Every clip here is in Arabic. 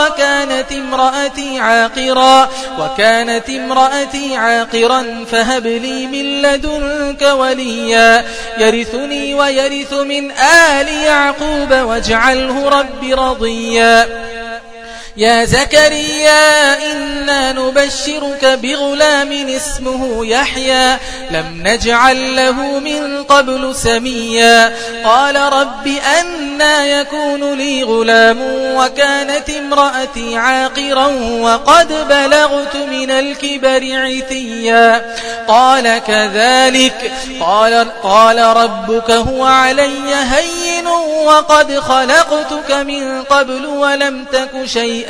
وكانت امرأتي عاقرا وكانت امرأتي عاقرا فهب لي من لدنك وليا. يرثني ويرث من آل يعقوب واجعله رب رضيا. يا زكريا إنا نبشرك بغلام اسمه يحيى لم نجعل له من قبل سميا. قال رب أنا يكون لي غلام وكانت امرأتي عاقرا وقد بلغت من الكبر عتيا. قال كذلك قال, قال ربك هو علي هين وقد خلقتك من قبل ولم تك شيئا.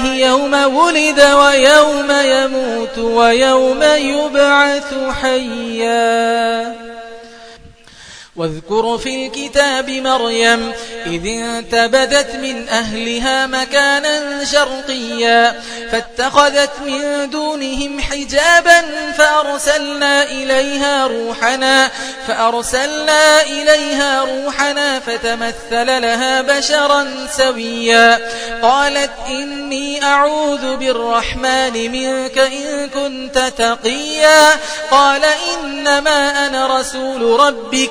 عليه يوم ولد ويوم يموت ويوم يبعث حيا. واذكر في الكتاب مريم إذ انتبذت من أهلها مكانا شرقيا فاتخذت من دونهم حجابا فأرسلنا إليها روحنا فأرسلنا إليها روحنا فتمثل لها بشرا سويا قالت إني أعوذ بالرحمن منك إن كنت تقيا قال إنما أنا رسول ربك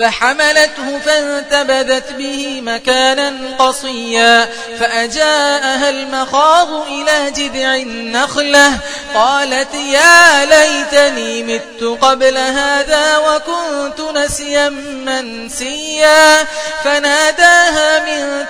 فحملته فانتبذت به مكانا قصيا فأجاءها المخاض إلى جذع النخلة قالت يا ليتني مت قبل هذا وكنت نسيا منسيا فناداها من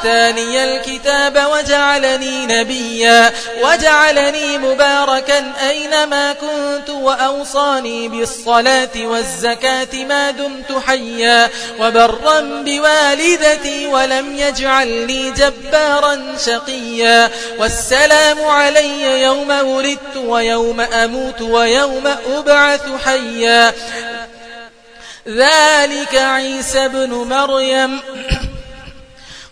آتاني الكتاب وجعلني نبيا وجعلني مباركا أينما كنت وأوصاني بالصلاة والزكاة ما دمت حيا وبرا بوالدتي ولم يجعلني جبارا شقيا. والسلام علي يوم ولدت ويوم أموت ويوم أبعث حيا. ذلك عيسى بن مريم.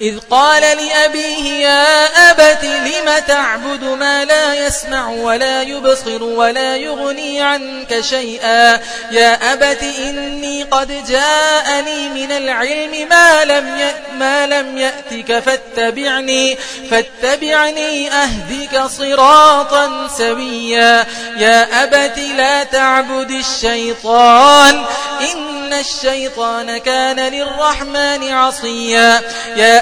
إذ قال لأبيه يا أبت لم تعبد ما لا يسمع ولا يبصر ولا يغني عنك شيئا؟ يا أبت إني قد جاءني من العلم ما لم, ما لم يأتك فاتبعني فاتبعني أهدك صراطا سويا. يا أبت لا تعبد الشيطان إن الشيطان كان للرحمن عصيا. يا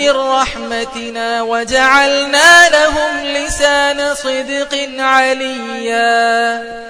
من رحمتنا وجعلنا لهم لسان صدق عليا.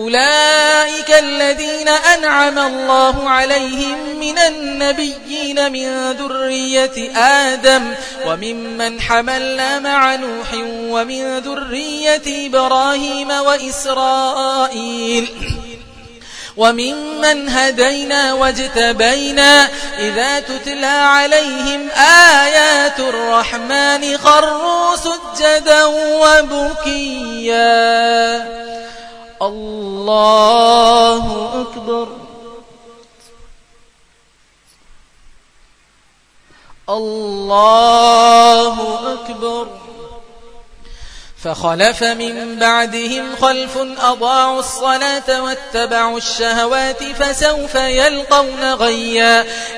أولئك الذين أنعم الله عليهم من النبيين من ذرية آدم وممن حملنا مع نوح ومن ذرية إبراهيم وإسرائيل وممن هدينا واجتبينا إذا تتلى عليهم آيات الرحمن خروا سجدا وبكيا. الله أكبر. الله أكبر. فخلف من بعدهم خلف أضاعوا الصلاة واتبعوا الشهوات فسوف يلقون غيا.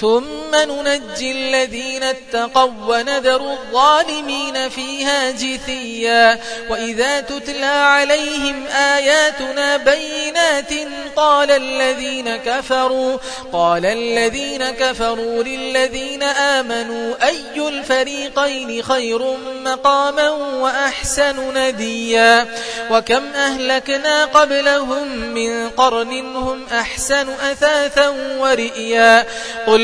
ثم ننجي الذين اتقوا ونذر الظالمين فيها جثيا. وإذا تتلى عليهم آياتنا بينات قال الذين كفروا قال الذين كفروا للذين آمنوا أي الفريقين خير مقاما وأحسن نديا؟ وكم أهلكنا قبلهم من قرن هم أحسن أثاثا ورئيا؟ قل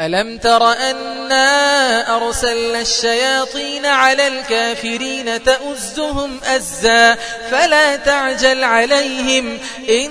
ألم تر أنا أرسلنا الشياطين على الكافرين تأزهم أزا فلا تعجل عليهم إن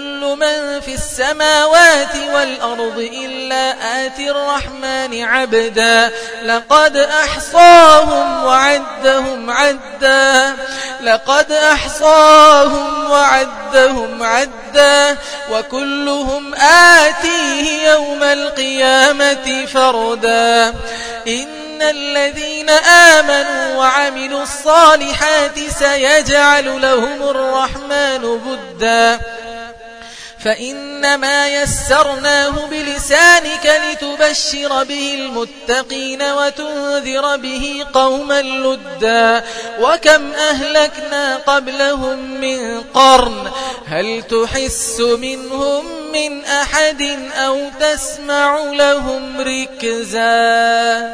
من في السماوات والأرض إلا آتي الرحمن عبدا. لقد أحصاهم وعدهم عدا. لقد أحصاهم وعدهم عدا. وكلهم آتيه يوم القيامة فردا. إن الذين آمنوا وعملوا الصالحات سيجعل لهم الرحمن بدا. فإنما يسرناه بلسانك لتبشر به المتقين وتنذر به قوما لدا وكم أهلكنا قبلهم من قرن هل تحس منهم من أحد أو تسمع لهم ركزا